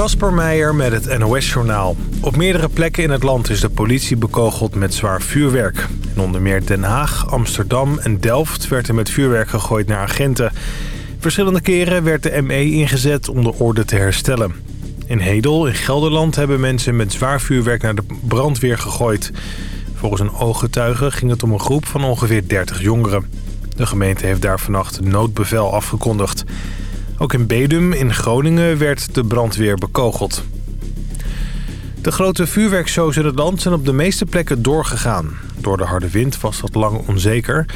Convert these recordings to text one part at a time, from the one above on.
Kasper Meijer met het NOS-journaal. Op meerdere plekken in het land is de politie bekogeld met zwaar vuurwerk. In onder meer Den Haag, Amsterdam en Delft werd er met vuurwerk gegooid naar agenten. Verschillende keren werd de ME ingezet om de orde te herstellen. In Hedel, in Gelderland, hebben mensen met zwaar vuurwerk naar de brandweer gegooid. Volgens een ooggetuige ging het om een groep van ongeveer 30 jongeren. De gemeente heeft daar vannacht een noodbevel afgekondigd. Ook in Bedum in Groningen werd de brandweer bekogeld. De grote vuurwerkshows in het land zijn op de meeste plekken doorgegaan. Door de harde wind was dat lang onzeker.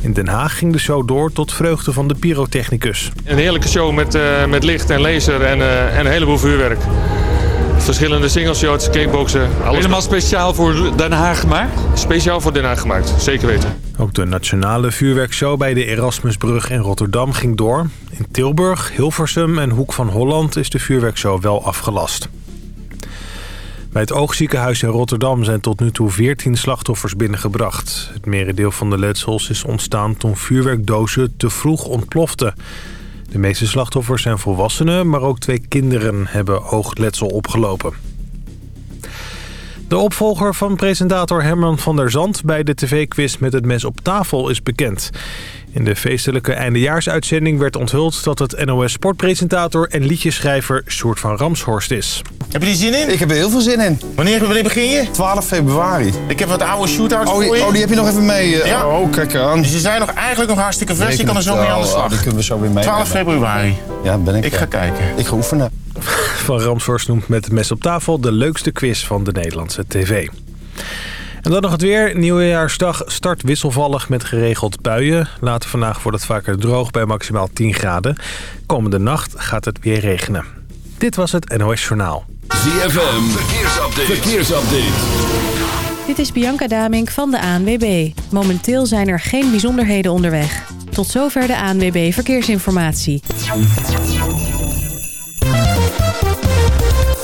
In Den Haag ging de show door tot vreugde van de pyrotechnicus. Een heerlijke show met, uh, met licht en laser en, uh, en een heleboel vuurwerk. Verschillende single shots, kickboksen. Alles Helemaal speciaal voor Den Haag gemaakt? Speciaal voor Den Haag gemaakt, zeker weten. Ook de nationale vuurwerkshow bij de Erasmusbrug in Rotterdam ging door. In Tilburg, Hilversum en Hoek van Holland is de vuurwerkshow wel afgelast. Bij het oogziekenhuis in Rotterdam zijn tot nu toe 14 slachtoffers binnengebracht. Het merendeel van de letsels is ontstaan toen vuurwerkdozen te vroeg ontploften. De meeste slachtoffers zijn volwassenen, maar ook twee kinderen hebben oogletsel opgelopen. De opvolger van presentator Herman van der Zand bij de tv-quiz met het mes op tafel is bekend. In de feestelijke eindejaarsuitzending werd onthuld dat het NOS-sportpresentator en liedjeschrijver Sjoerd van Ramshorst is. Heb je die zin in? Ik heb er heel veel zin in. Wanneer, wanneer begin je? 12 februari. Ik heb wat oude shootouts oh, voor je. Oh, die heb je nog even mee? Uh, ja. Oh, kijk aan. Dus je zijn nog eigenlijk nog hartstikke vers. Je kan er zo mee aan de slag. Oh, die kunnen we zo weer mee. 12 februari. Ja, ben ik. Ik ga kijken. Ik ga oefenen. Van Ramshorst noemt met het mes op tafel de leukste quiz van de Nederlandse tv. En dan nog het weer. Nieuwjaarsdag start wisselvallig met geregeld buien. Later vandaag wordt het vaker droog bij maximaal 10 graden. Komende nacht gaat het weer regenen. Dit was het NOS Journaal. ZFM, verkeersupdate. verkeersupdate. Dit is Bianca Damink van de ANWB. Momenteel zijn er geen bijzonderheden onderweg. Tot zover de ANWB Verkeersinformatie.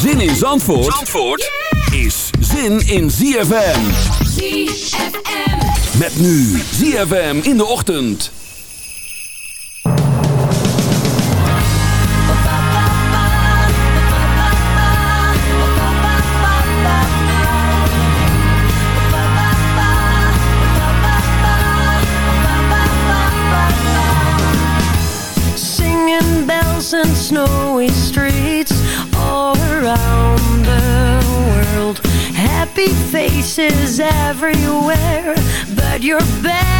Zin in Zandvoort, Zandvoort is zin in ZFM. ZFM. Met nu ZFM in de ochtend. Singing bells and snowy streets Happy faces everywhere, but you're bed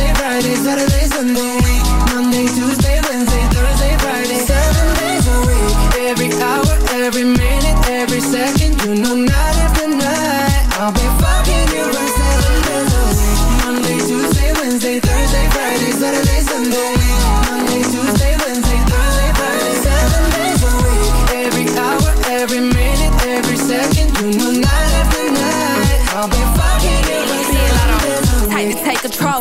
Saturday, Sunday Monday, Tuesday,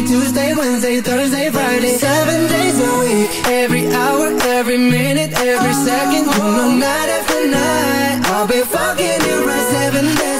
Monday, Tuesday, Wednesday, Thursday, Friday, seven days a week. Every hour, every minute, every second, know, night after night, I'll be fucking you right seven days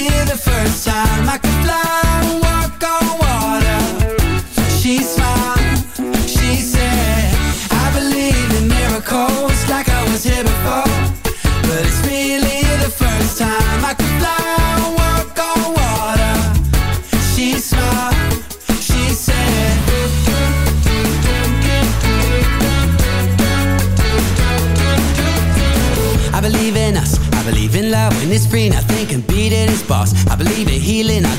walk on water. She smiled, she said I believe in miracles like I was here before. But it's really the first time I could fly walk on water. She smiled, she said. I believe in us, I believe in love. When it's free, nothing can beat it, it's boss. I believe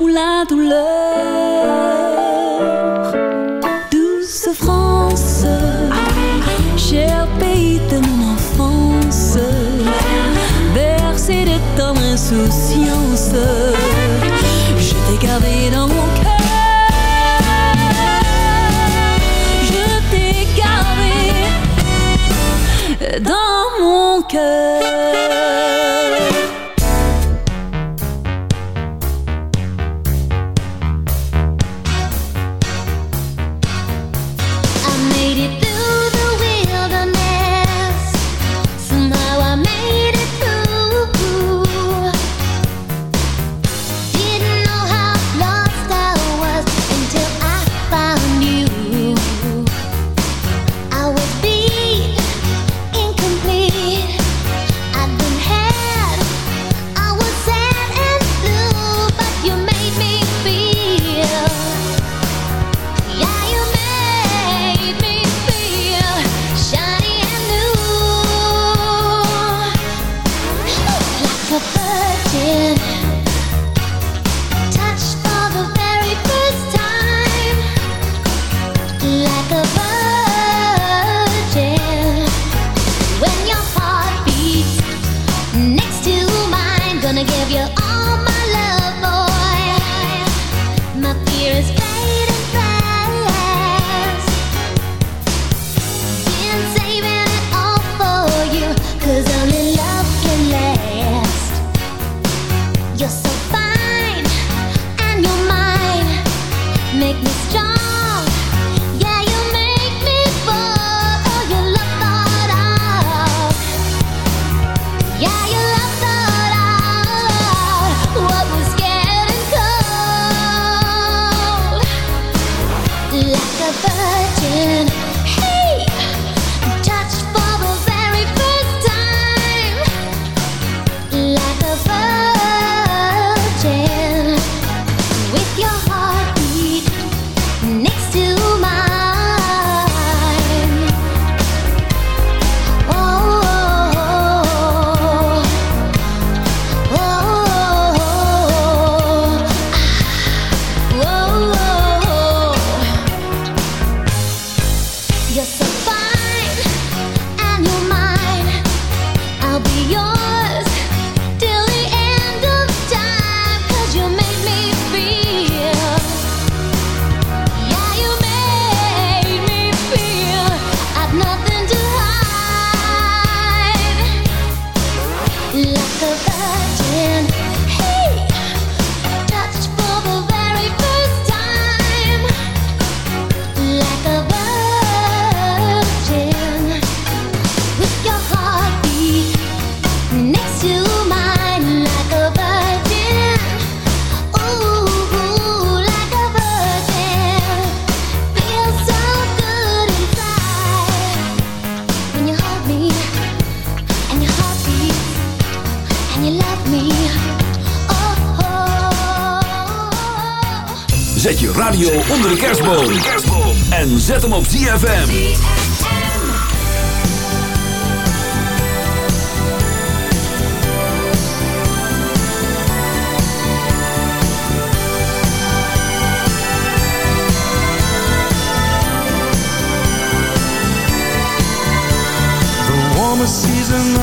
ou la douleur. Douce France, cher pays de mon enfance, bercé de ton insouciance, je t'ai gardé dans mon cœur. Je t'ai gardé dans mon cœur.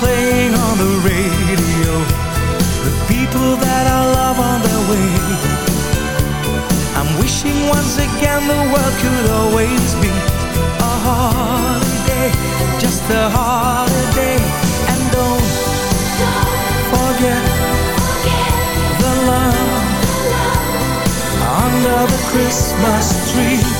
playing on the radio. The people that I love on their way. I'm wishing once again the world could always be a holiday, just a holiday. And don't forget the love under the Christmas tree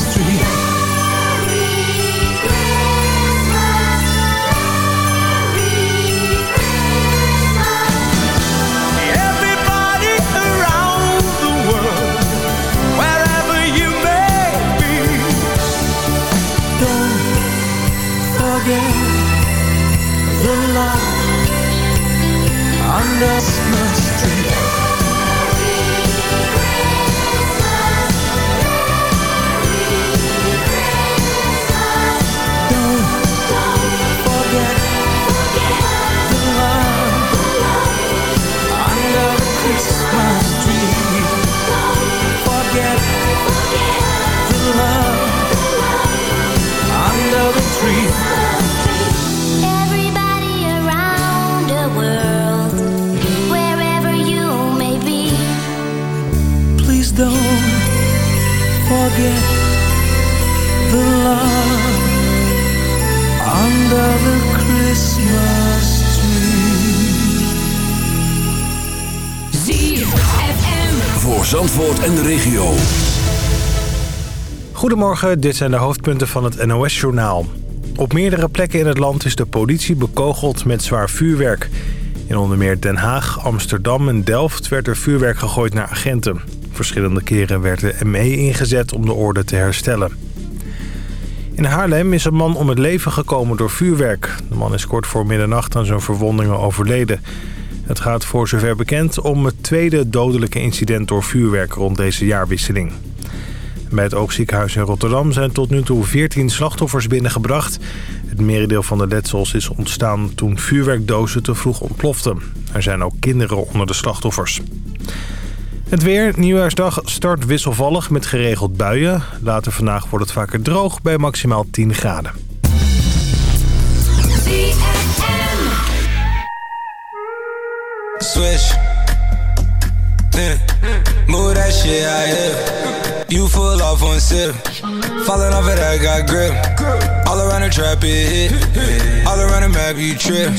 under Christmas don't forget the love under the Christmas tree. ZFM. Voor Zandvoort en de regio. Goedemorgen, dit zijn de hoofdpunten van het NOS-journaal. Op meerdere plekken in het land is de politie bekogeld met zwaar vuurwerk. In onder meer Den Haag, Amsterdam en Delft werd er vuurwerk gegooid naar agenten. Verschillende keren werd de ME ingezet om de orde te herstellen. In Haarlem is een man om het leven gekomen door vuurwerk. De man is kort voor middernacht aan zijn verwondingen overleden. Het gaat voor zover bekend om het tweede dodelijke incident door vuurwerk rond deze jaarwisseling. Bij het oogziekenhuis in Rotterdam zijn tot nu toe 14 slachtoffers binnengebracht. Het merendeel van de letsels is ontstaan toen vuurwerkdozen te vroeg ontploften. Er zijn ook kinderen onder de slachtoffers. Het weer, nieuwjaarsdag, start wisselvallig met geregeld buien. Later vandaag wordt het vaker droog bij maximaal 10 graden. Switch. Yeah. Move that shit out here. You full off one sip. Falling off it, I got grip. All around the trap, it hit. All around the map, you trip.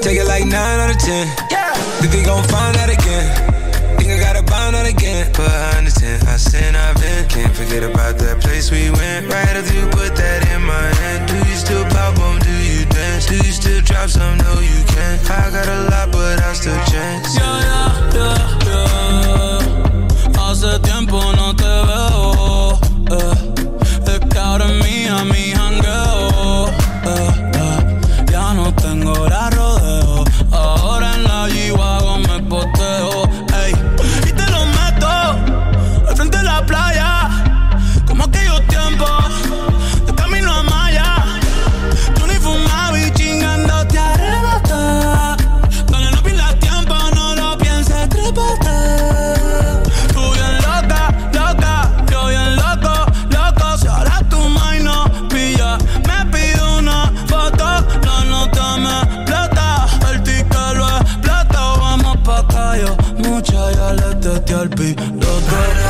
Take it like 9 out of 10. Think they gon' find out again. gotta buy again. I sin, I've been. Can't forget about that place we went. Right after you put that in my hand. Do you still pop on? Do you dance? Do you still drop some? No, you can't. I got a lot, but I still chance. Yo, yo, yo, yo. Hace tiempo no te veo. Eh. Te cabrón mi jangueo. Eh, eh. Ya no tengo la ropa. maleta te alpi. Los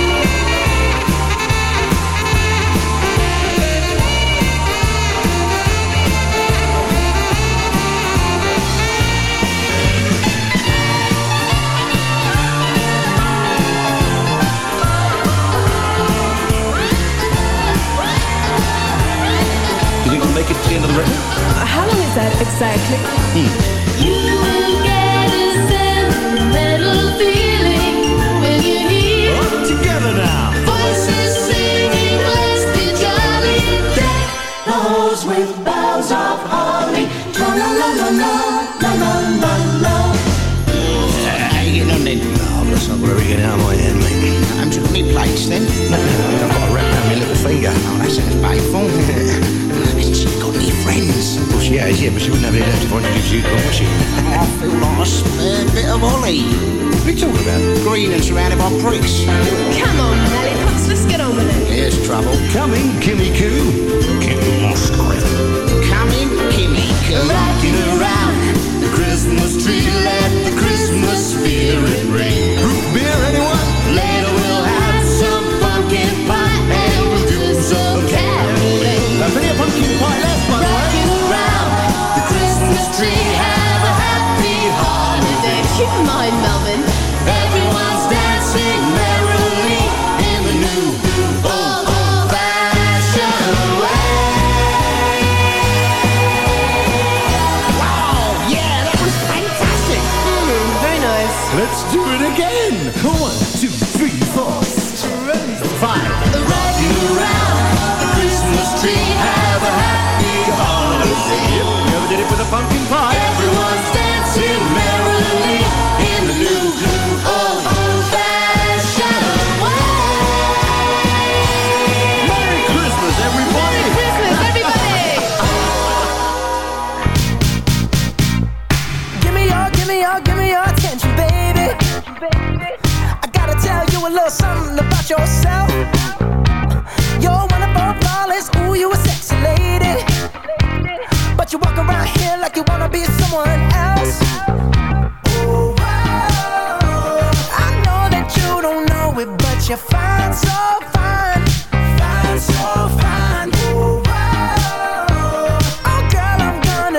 The end of the record? How long is that exactly? Hmm. You will get a sentimental feeling when you hear Up together now. voices singing, "Let's be jolly." Deck those with boughs of holly. La la la la la la la la la. How you getting on then? Oh, that's not very good out of my head, mate. I'm took me plates then. No, no, no, I've got a wrap around my little finger. Oh, that sounds painful. Hasn't she got any friends? Well, she has, yeah, but she wouldn't have any left if I introduced you to her, would she? I feel like a spare bit of Ollie. What are you talking about? Green and surrounded by pricks. Come on, Lollipops, let's get on with it. Here's trouble. Coming, Kimmy Coo. Kimmy Musgrave. Coming, Kimmy, come Rocking around The Christmas tree, let the Christmas spirit ring. Root beer, anyone? Pumpkin pie?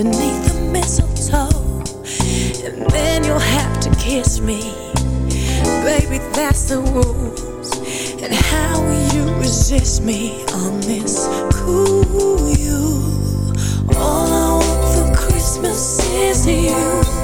underneath the mistletoe, and then you'll have to kiss me, baby. That's the rules. And how will you resist me on this cool you? All I want for Christmas is you.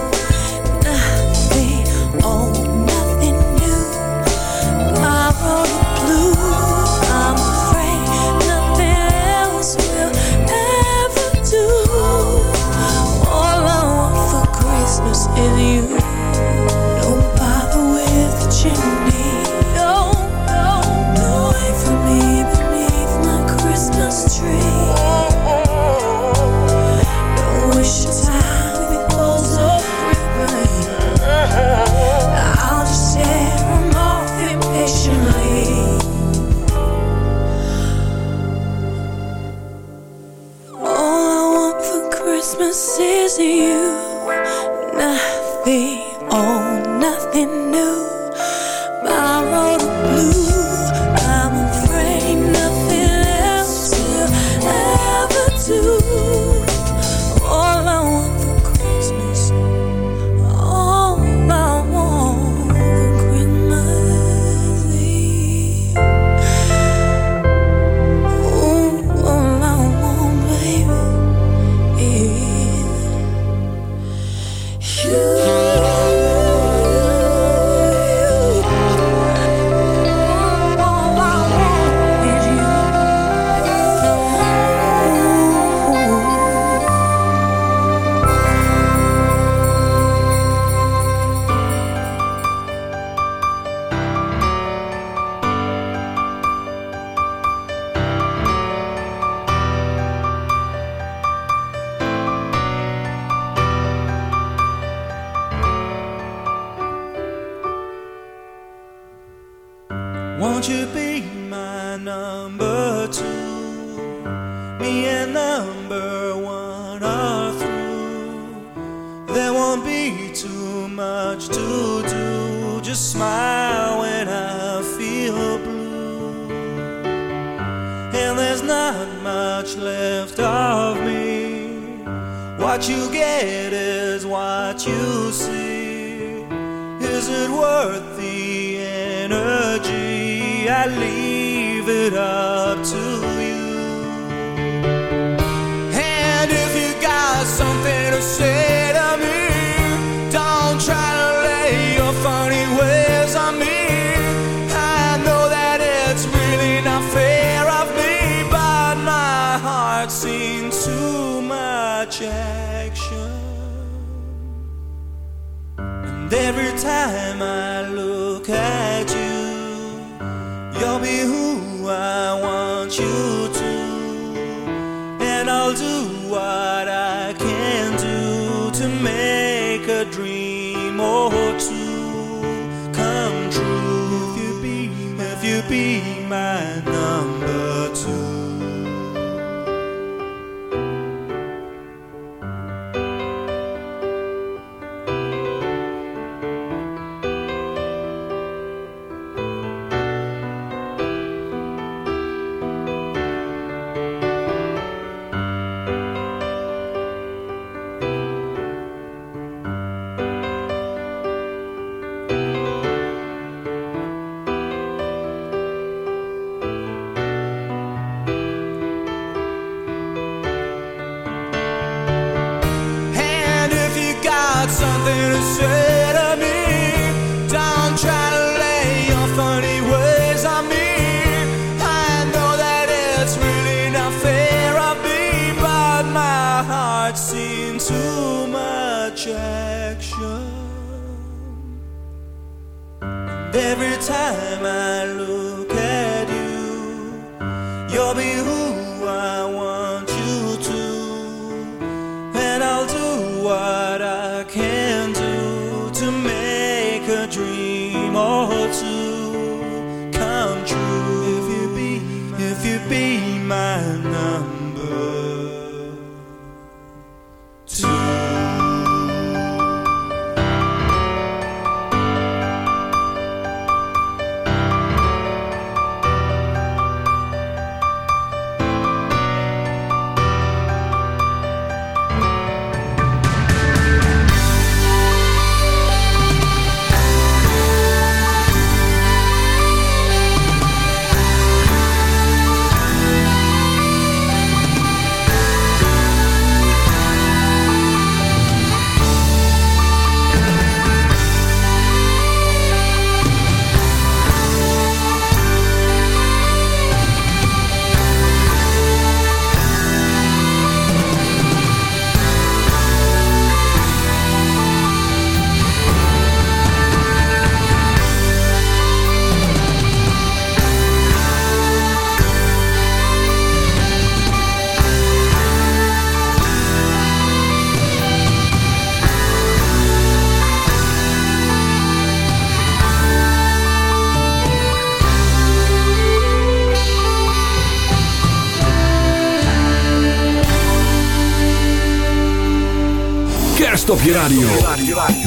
Op je radio.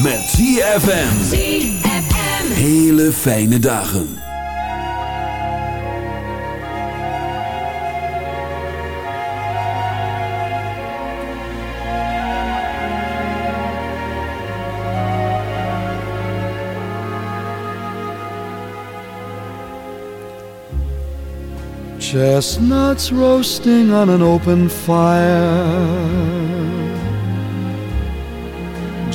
Met ZFM. Hele fijne dagen. Chestnuts roasting on an open fire.